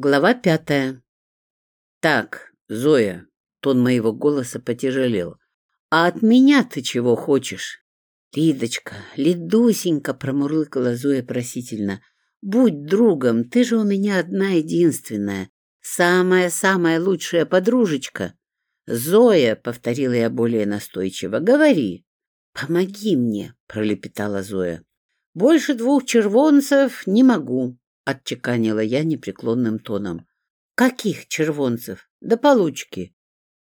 Глава пятая. Так, Зоя, тон моего голоса потяжелел. А от меня ты чего хочешь? Лидочка, Лидусенька, промурлыкала Зоя просительно. Будь другом, ты же у меня одна единственная. Самая-самая лучшая подружечка. Зоя, повторила я более настойчиво, говори. Помоги мне, пролепетала Зоя. Больше двух червонцев не могу, — отчеканила я непреклонным тоном. «Каких червонцев? Да получки!»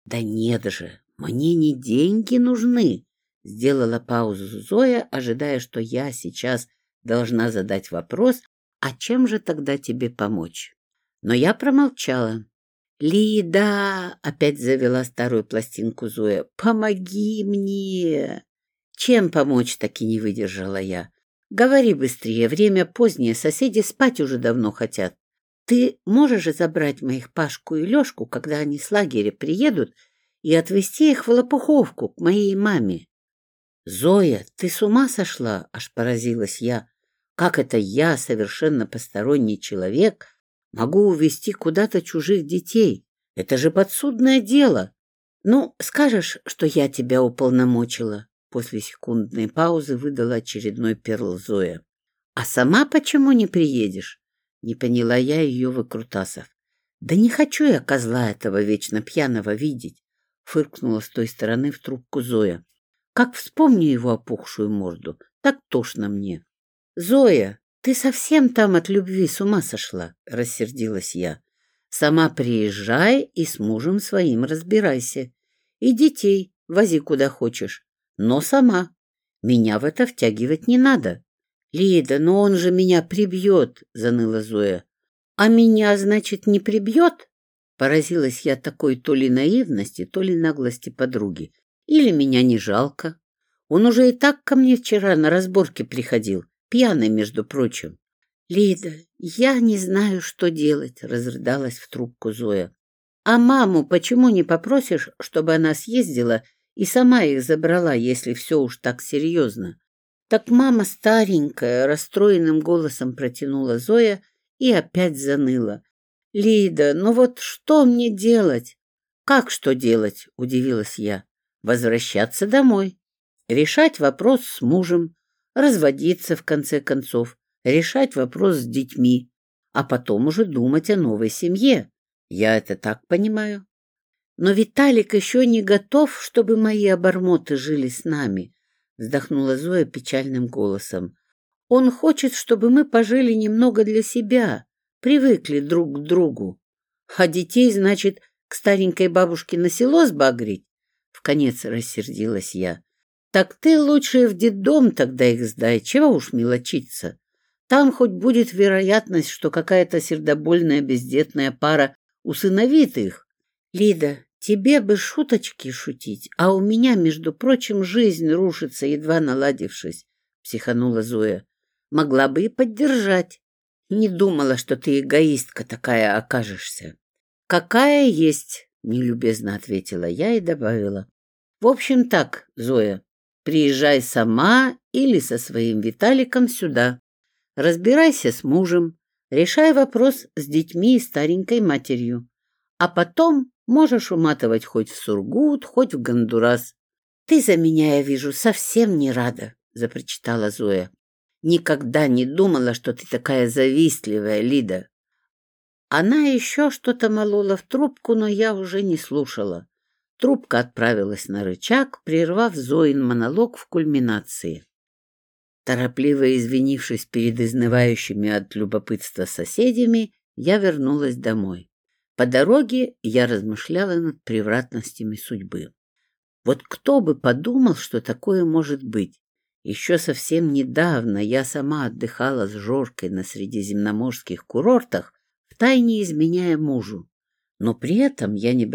«Да нет же, мне не деньги нужны!» Сделала паузу Зоя, ожидая, что я сейчас должна задать вопрос, а чем же тогда тебе помочь? Но я промолчала. «Лида!» — опять завела старую пластинку Зоя. «Помоги мне!» Чем помочь, так и не выдержала я. Говори быстрее, время позднее, соседи спать уже давно хотят. Ты можешь забрать моих Пашку и Лешку, когда они с лагеря приедут, и отвезти их в Лопуховку к моей маме? Зоя, ты с ума сошла? Аж поразилась я. Как это я, совершенно посторонний человек, могу увезти куда-то чужих детей? Это же подсудное дело. Ну, скажешь, что я тебя уполномочила. После секундной паузы выдала очередной перл Зоя. «А сама почему не приедешь?» Не поняла я ее выкрутасов. «Да не хочу я козла этого вечно пьяного видеть!» Фыркнула с той стороны в трубку Зоя. «Как вспомню его опухшую морду, так тошно мне!» «Зоя, ты совсем там от любви с ума сошла!» Рассердилась я. «Сама приезжай и с мужем своим разбирайся. И детей вози куда хочешь но сама. Меня в это втягивать не надо. — Лида, но он же меня прибьет, — заныла Зоя. — А меня, значит, не прибьет? Поразилась я такой то ли наивности, то ли наглости подруги. Или меня не жалко. Он уже и так ко мне вчера на разборке приходил, пьяный, между прочим. — Лида, я не знаю, что делать, — разрыдалась в трубку Зоя. — А маму почему не попросишь, чтобы она съездила и сама их забрала, если все уж так серьезно. Так мама старенькая, расстроенным голосом протянула Зоя и опять заныла. «Лида, ну вот что мне делать?» «Как что делать?» — удивилась я. «Возвращаться домой, решать вопрос с мужем, разводиться в конце концов, решать вопрос с детьми, а Но Виталик еще не готов, чтобы мои обормоты жили с нами, вздохнула Зоя печальным голосом. Он хочет, чтобы мы пожили немного для себя, привыкли друг к другу. А детей, значит, к старенькой бабушке на село сбагрить? Вконец рассердилась я. Так ты лучше в детдом тогда их сдай, чего уж мелочиться. Там хоть будет вероятность, что какая-то сердобольная бездетная пара усыновит их. Лида, Тебе бы шуточки шутить, а у меня, между прочим, жизнь рушится, едва наладившись, — психанула Зоя. Могла бы и поддержать. Не думала, что ты эгоистка такая окажешься. Какая есть, — нелюбезно ответила я и добавила. В общем так, Зоя, приезжай сама или со своим Виталиком сюда. Разбирайся с мужем, решай вопрос с детьми и старенькой матерью. А потом Можешь уматывать хоть в Сургут, хоть в Гондурас. — Ты за меня, я вижу, совсем не рада, — запрочитала Зоя. — Никогда не думала, что ты такая завистливая, Лида. Она еще что-то молола в трубку, но я уже не слушала. Трубка отправилась на рычаг, прервав Зоин монолог в кульминации. Торопливо извинившись перед изнывающими от любопытства соседями, я вернулась домой. По дороге я размышляла над превратностями судьбы. Вот кто бы подумал, что такое может быть? Еще совсем недавно я сама отдыхала с Жоркой на средиземноморских курортах, втайне изменяя мужу. Но при этом я не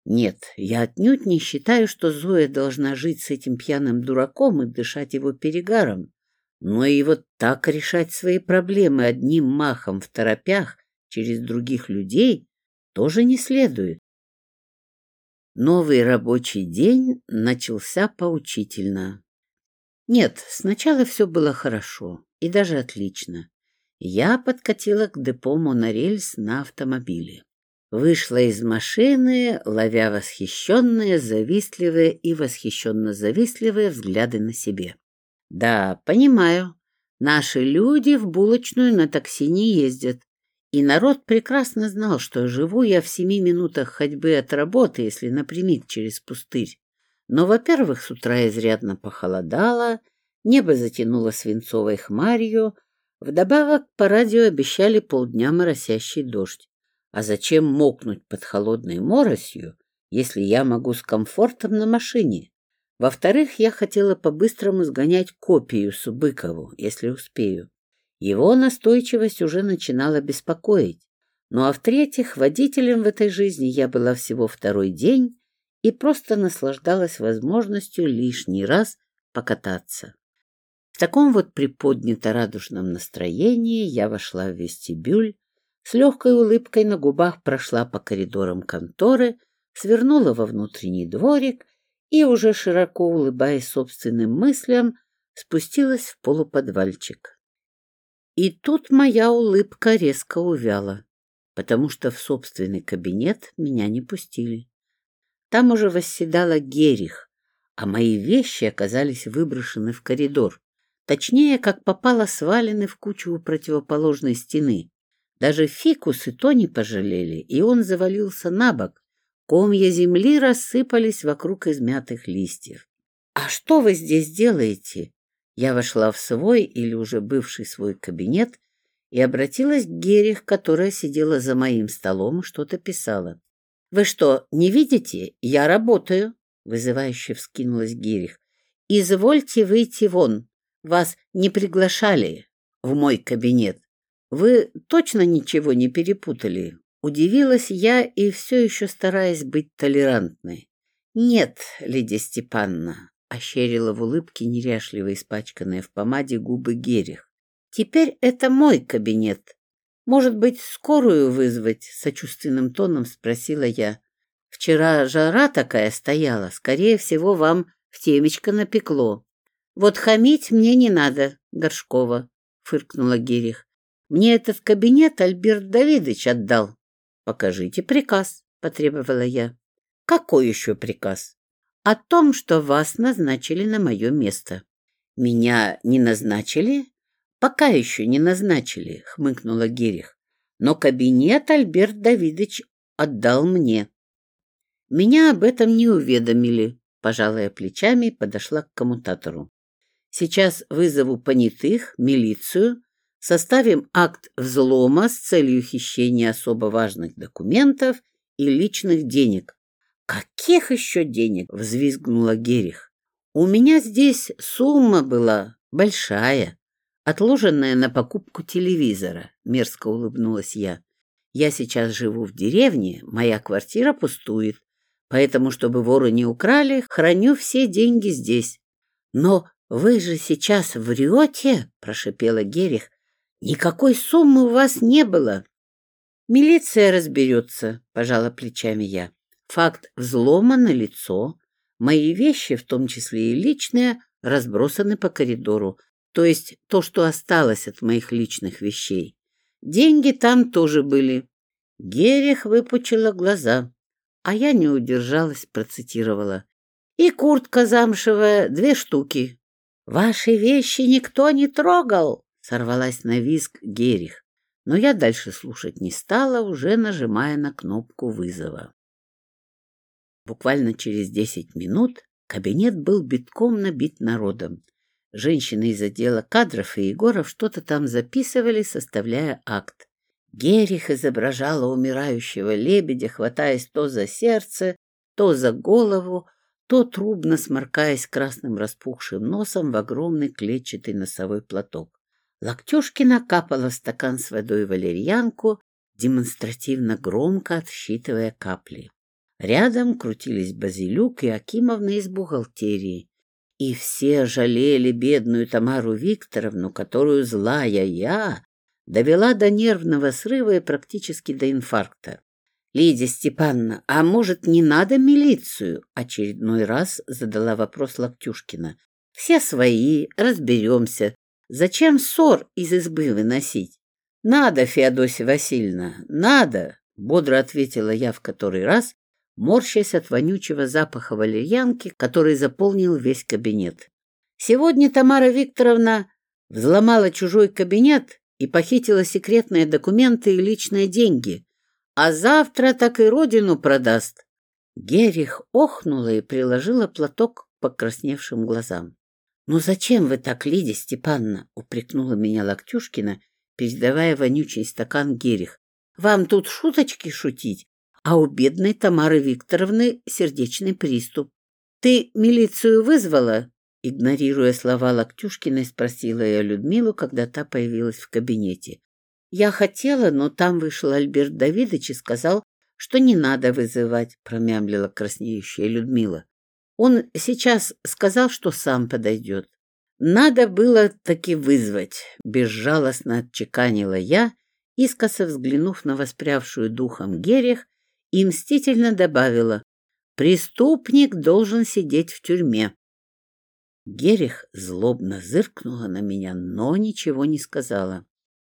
бросала ни детей, ни его. Я не знаю, правильно ли я поступала, но бросить их я даже не помышляла. Нет, я отнюдь не считаю, что Зоя должна жить с этим пьяным дураком и дышать его перегаром. Но и вот так решать свои проблемы одним махом в торопях через других людей тоже не следует. Новый рабочий день начался поучительно. Нет, сначала все было хорошо и даже отлично. Я подкатила к депо монорельс на автомобиле. Вышла из машины, ловя восхищенные, завистливые и восхищенно-завистливые взгляды на себе. Да, понимаю, наши люди в булочную на такси не ездят. И народ прекрасно знал, что живу я в семи минутах ходьбы от работы, если напрямик через пустырь. Но, во-первых, с утра изрядно похолодало, небо затянуло свинцовой хмарью, Вдобавок по радио обещали полдня моросящий дождь. А зачем мокнуть под холодной моросью, если я могу с комфортом на машине? Во-вторых, я хотела по-быстрому сгонять копию Субыкову, если успею. Его настойчивость уже начинала беспокоить. Ну а в-третьих, водителем в этой жизни я была всего второй день и просто наслаждалась возможностью лишний раз покататься. В таком вот приподнято-радужном настроении я вошла в вестибюль, с легкой улыбкой на губах прошла по коридорам конторы, свернула во внутренний дворик и, уже широко улыбаясь собственным мыслям, спустилась в полуподвальчик. И тут моя улыбка резко увяла, потому что в собственный кабинет меня не пустили. Там уже восседала Герих, а мои вещи оказались выброшены в коридор. Точнее, как попало, свалены в кучу у противоположной стены. Даже фикус и то не пожалели, и он завалился на бок. Комья земли рассыпались вокруг измятых листьев. «А что вы здесь делаете?» Я вошла в свой или уже бывший свой кабинет и обратилась к Герих, которая сидела за моим столом и что-то писала. «Вы что, не видите? Я работаю!» Вызывающе вскинулась Герих. «Извольте выйти вон. Вас не приглашали в мой кабинет. Вы точно ничего не перепутали? Удивилась я и все еще стараясь быть толерантной. Нет, Лидия Степановна, ощерила в улыбке неряшливо испачканные в помаде губы Герих. Теперь это мой кабинет. Может быть, скорую вызвать? Сочувственным тоном спросила я. Вчера жара такая стояла, скорее всего, вам в темечко напекло. Вот хамить мне не надо, Горшкова, фыркнула Гирих. Мне этот кабинет Альберт Давидович отдал. Покажите приказ, потребовала я. Какой еще приказ? О том, что вас назначили на мое место. Меня не назначили? Пока еще не назначили, хмыкнула Гирих. Но кабинет Альберт Давидович отдал мне. Меня об этом не уведомили, составим акт взлома с целью хищения особо важных документов и личных денег. «Каких еще денег?» — взвизгнула Герих. «У меня здесь сумма была большая, отложенная на покупку телевизора», — мерзко улыбнулась я. «Я сейчас живу в деревне, моя квартира пустует, поэтому, чтобы воры не украли, храню все деньги здесь». «Но вы же сейчас врете?» — прошипела Герих, «Никакой суммы у вас не было». «Милиция разберется», — пожала плечами я. «Факт взлома на лицо. Мои вещи, в том числе и личные, разбросаны по коридору, то есть то, что осталось от моих личных вещей. Деньги там тоже были». Герих выпучила глаза, а я не удержалась, процитировала. «И куртка замшевая, две штуки, «Ваши вещи никто не трогал!» — сорвалась на визг Герих. Но я дальше слушать не стала, уже нажимая на кнопку вызова. Буквально через десять минут кабинет был битком набит народом. Женщины из отдела кадров и Егоров что-то там записывали, составляя акт. Герих изображала умирающего лебедя, хватаясь то за сердце, то за голову, то трубно сморкаясь красным распухшим носом в огромный клетчатый носовой платок. Локтюшкина капала в стакан с водой валерьянку, демонстративно громко отсчитывая капли. Рядом крутились Базилюк и Акимовна из бухгалтерии. И все жалели бедную Тамару Викторовну, которую злая я довела до нервного срыва и практически до инфаркта. «Лидия Степановна, а может, не надо милицию?» Очередной раз задала вопрос Локтюшкина. Все свои, разберемся. Зачем ссор из избы выносить? Надо, Феодосия Васильевна, надо, бодро ответила я в который раз, морщась от вонючего запаха валерьянки, который заполнил весь кабинет. Сегодня Тамара Викторовна взломала чужой кабинет и похитила секретные документы и личные деньги, а завтра так и родину продаст. Герих охнула и приложила платок к покрасневшим глазам. «Ну зачем вы так, Лидия Степановна?» — упрекнула меня Локтюшкина, передавая вонючий стакан Герих. «Вам тут шуточки шутить, а у бедной Тамары Викторовны сердечный приступ. Ты милицию вызвала?» Игнорируя слова Локтюшкиной, спросила я Людмилу, когда та появилась в кабинете. «Я хотела, но там вышел Альберт Давидович и сказал, что не надо вызывать», — промямлила краснеющая Людмила. Он сейчас сказал, что сам подойдет. Надо было таки вызвать, безжалостно отчеканила я, искоса взглянув на воспрявшую духом Герех, и мстительно добавила, преступник должен сидеть в тюрьме. Герех злобно зыркнула на меня, но ничего не сказала.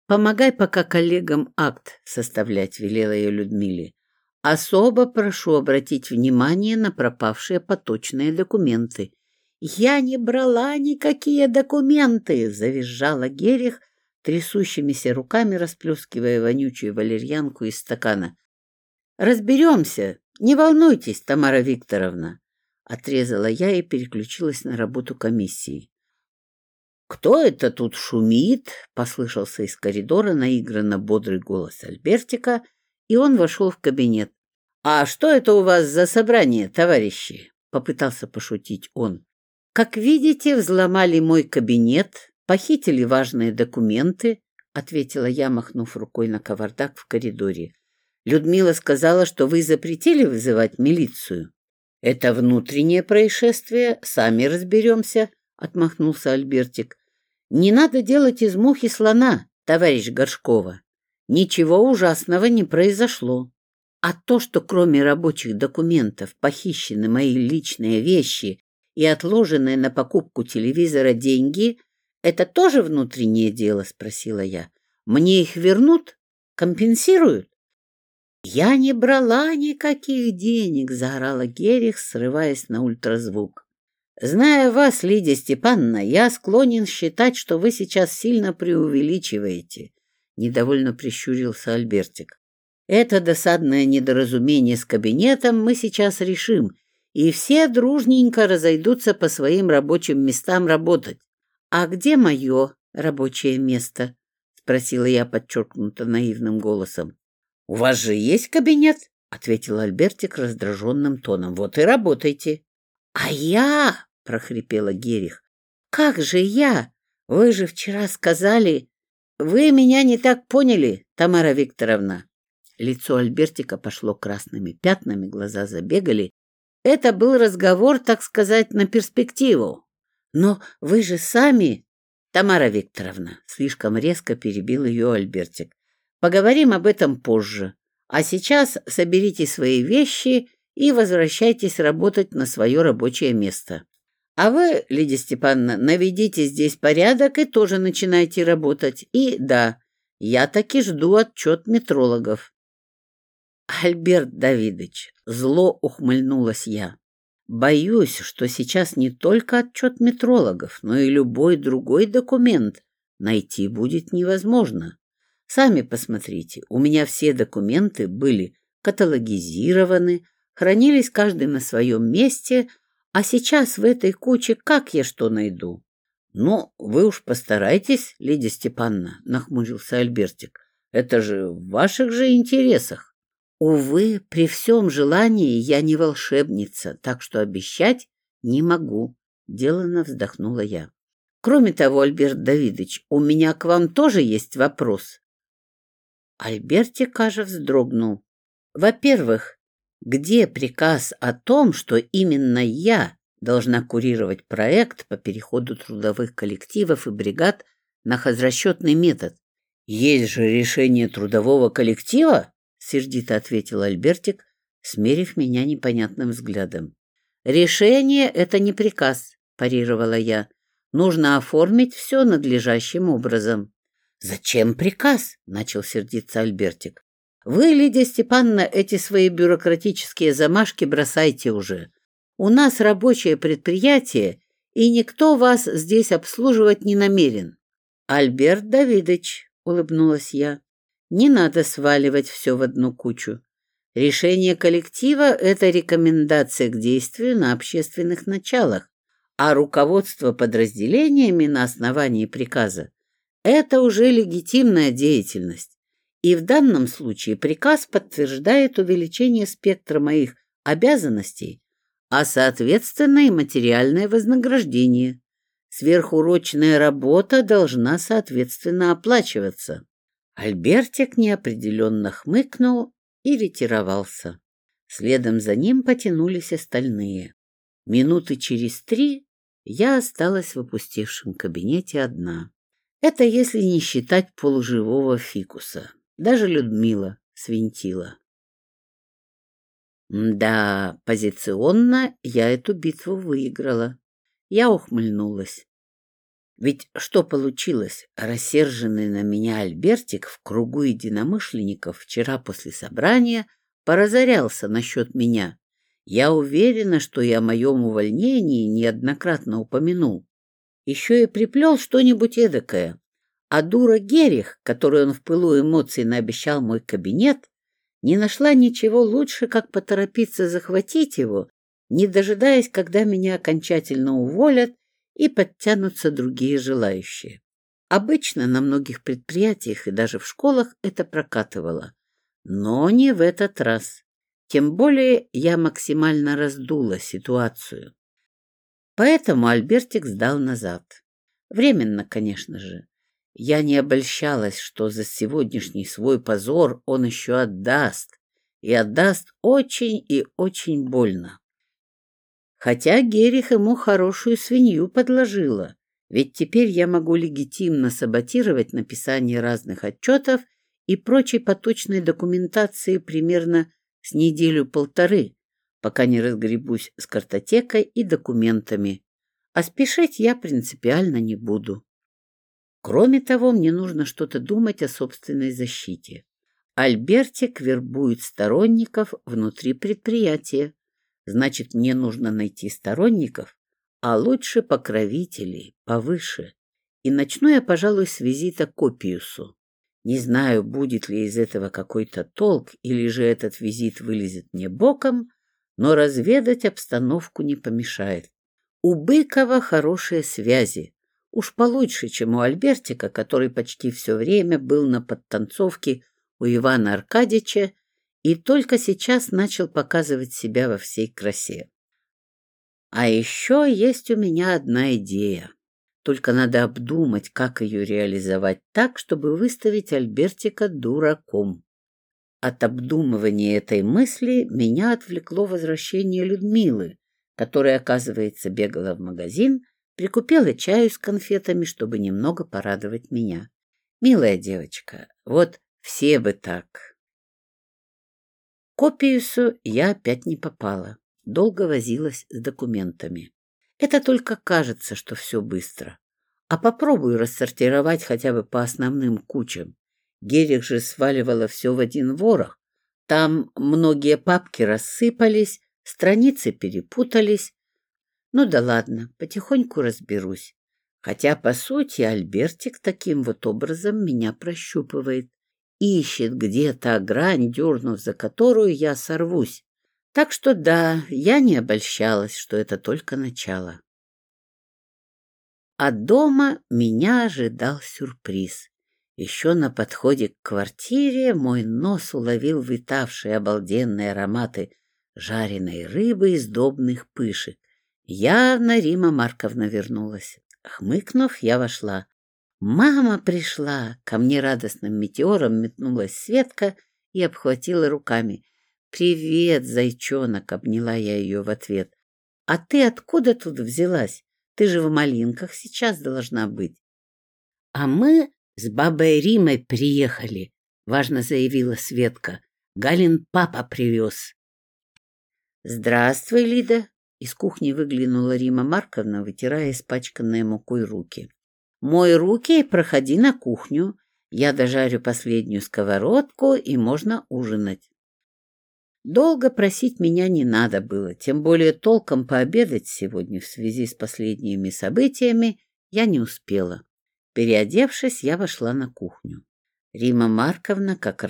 «Помогай пока коллегам акт составлять», — велела я Людмиле. особо прошу обратить внимание на пропавшие поточные документы. «Я не брала никакие документы!» — завизжала Герих, трясущимися руками расплескивая вонючую валерьянку из стакана. «Разберемся! Не волнуйтесь, Тамара Викторовна!» — отрезала я и переключилась на работу комиссии. «Кто это тут шумит?» — послышался из коридора наигранно бодрый голос Альбертика — и он вошел в кабинет. «А что это у вас за собрание, товарищи?» — попытался пошутить он. «Как видите, взломали мой кабинет, похитили важные документы», — ответила я, махнув рукой на кавардак в коридоре. «Людмила сказала, что вы запретили вызывать милицию». «Это внутреннее происшествие, сами разберемся», — отмахнулся Альбертик. «Не надо делать из мухи слона, товарищ Горшкова. Ничего ужасного не произошло. А то, что кроме рабочих документов похищены мои личные вещи и отложенные на покупку телевизора деньги, это тоже внутреннее дело, спросила я. Мне их вернут? Компенсируют? Я не брала никаких денег, заорала Герих, срываясь на ультразвук. Зная вас, Лидия Степановна, я склонен считать, что вы сейчас сильно преувеличиваете. — недовольно прищурился Альбертик. «Это досадное недоразумение с кабинетом мы сейчас решим, и все дружненько разойдутся по своим рабочим местам работать. А где мое рабочее место?» — спросила я подчеркнуто наивным голосом. «У вас же есть кабинет?» — ответил Альбертик раздраженным тоном. «Вот и работайте». «А я?» — прохрипела Герих. «Как же я? Вы же вчера сказали...» «Вы меня не так поняли, Тамара Викторовна». Лицо Альбертика пошло красными пятнами, глаза забегали. Это был разговор, так сказать, на перспективу. «Но вы же сами...» «Тамара Викторовна», — слишком резко перебил ее Альбертик. «Поговорим об этом позже. А сейчас соберите свои вещи и возвращайтесь работать на свое рабочее место». А вы, Лидия Степановна, наведите здесь порядок и тоже начинайте работать. И да, я таки жду отчет метрологов. Альберт Давидович, зло ухмыльнулась я. Боюсь, что сейчас не только отчет метрологов, но и любой другой документ найти будет невозможно. Сами посмотрите, у меня все документы были каталогизированы, хранились каждый на своем месте – а сейчас в этой куче как я что найду? — Ну, вы уж постарайтесь, Лидия Степановна, — нахмурился Альбертик. — Это же в ваших же интересах. Увы, при всем желании я не волшебница, так что обещать не могу, — деланно вздохнула я. Кроме того, Альберт Давидович, у меня к вам тоже есть вопрос. Альбертик, кажется, вздрогнул. Во-первых, где приказ о том, что именно я должна курировать проект по переходу трудовых коллективов и бригад на хозрасчетный метод. «Есть же решение трудового коллектива?» — сердито ответил Альбертик, смерив меня непонятным взглядом. «Решение — это не приказ», — парировала я. «Нужно оформить все надлежащим образом». «Зачем приказ?» — начал сердиться Альбертик. Вы, Лидия Степановна, эти свои бюрократические замашки бросайте уже. У нас рабочее предприятие, и никто вас здесь обслуживать не намерен. Альберт Давидович, улыбнулась я, не надо сваливать все в одну кучу. Решение коллектива – это рекомендация к действию на общественных началах, а руководство подразделениями на основании приказа – это уже легитимная деятельность. И в данном случае приказ подтверждает увеличение спектра моих обязанностей, а соответственно и материальное вознаграждение. Сверхурочная работа должна соответственно оплачиваться. Альбертик неопределенно хмыкнул и ретировался. Следом за ним потянулись остальные. Минуты через три я осталась в опустевшем кабинете одна. Это если не считать полуживого фикуса даже Людмила свинтила. Да, позиционно я эту битву выиграла. Я ухмыльнулась. Ведь что получилось? Рассерженный на меня Альбертик в кругу единомышленников вчера после собрания поразорялся насчет меня. Я уверена, что я о моем увольнении неоднократно упомянул. Еще и приплел что-нибудь эдакое. А дура Герих, которую он в пылу эмоций наобещал мой кабинет, не нашла ничего лучше, как поторопиться захватить его, не дожидаясь, когда меня окончательно уволят и подтянутся другие желающие. Обычно на многих предприятиях и даже в школах это прокатывало. Но не в этот раз. Тем более я максимально раздула ситуацию. Поэтому Альбертик сдал назад. Временно, конечно же. Я не обольщалась, что за сегодняшний свой позор он еще отдаст. И отдаст очень и очень больно. Хотя Герих ему хорошую свинью подложила, ведь теперь я могу легитимно саботировать написание разных отчетов и прочей поточной документации примерно с неделю-полторы, пока не разгребусь с картотекой и документами. А спешить я принципиально не буду. Кроме того, мне нужно что-то думать о собственной защите. Альбертик вербует сторонников внутри предприятия, Значит, мне нужно найти сторонников, а лучше покровителей, повыше. И начну я, пожалуй, с визита к Опиусу. Не знаю, будет ли из этого какой-то толк, или же этот визит вылезет мне боком, но разведать обстановку не помешает. У Быкова хорошие связи, Уж получше, чем у Альбертика, который почти все время был на подтанцовке у Ивана Аркадьича и только сейчас начал показывать себя во всей красе. А еще есть у меня одна идея. Только надо обдумать, как ее реализовать так, чтобы выставить Альбертика дураком. От обдумывания этой мысли меня отвлекло возвращение Людмилы, которая, оказывается, бегала в магазин Прикупила чаю с конфетами, чтобы немного порадовать меня. Милая девочка, вот все бы так. Копиюсу я опять не попала. Долго возилась с документами. Это только кажется, что все быстро. А попробую рассортировать хотя бы по основным кучам. Герих же сваливала все в один ворох. Там многие папки рассыпались, страницы перепутались, ну да ладно, потихоньку разберусь. Хотя, по сути, Альбертик таким вот образом меня прощупывает. Ищет где-то грань, дернув за которую я сорвусь. Так что да, я не обольщалась, что это только начало. А дома меня ожидал сюрприз. Еще на подходе к квартире мой нос уловил витавшие обалденные ароматы жареной рыбы из сдобных пышек. Явно Рима Марковна вернулась. Хмыкнув, я вошла. «Мама пришла!» Ко мне радостным метеором метнулась Светка и обхватила руками. «Привет, зайчонок!» — обняла я ее в ответ. «А ты откуда тут взялась? Ты же в малинках сейчас должна быть». «А мы с бабой Римой приехали», — важно заявила Светка. «Галин папа привез». «Здравствуй, Лида. Из кухни выглянула Рима Марковна, вытирая испачканные мукой руки. «Мой руки и проходи на кухню. Я дожарю последнюю сковородку, и можно ужинать». Долго просить меня не надо было, тем более толком пообедать сегодня в связи с последними событиями я не успела. Переодевшись, я вошла на кухню. Рима Марковна как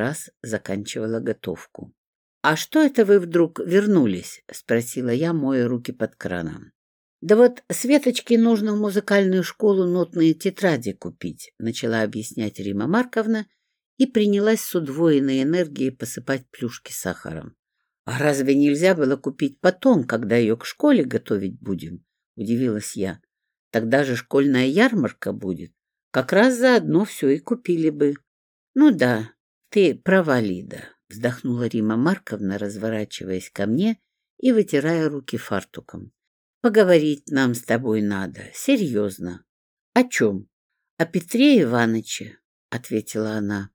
раз заканчивала готовку. «А что это вы вдруг вернулись?» — спросила я, моя руки под краном. «Да вот Светочке нужно в музыкальную школу нотные тетради купить», — начала объяснять Рима Марковна и принялась с удвоенной энергией посыпать плюшки сахаром. «А разве нельзя было купить потом, когда ее к школе готовить будем?» — удивилась я. «Тогда же школьная ярмарка будет. Как раз заодно все и купили бы». «Ну да, ты права, Лида», — вздохнула Рима Марковна, разворачиваясь ко мне и вытирая руки фартуком. «Поговорить нам с тобой надо, серьезно». «О чем?» «О Петре Ивановиче», — ответила она.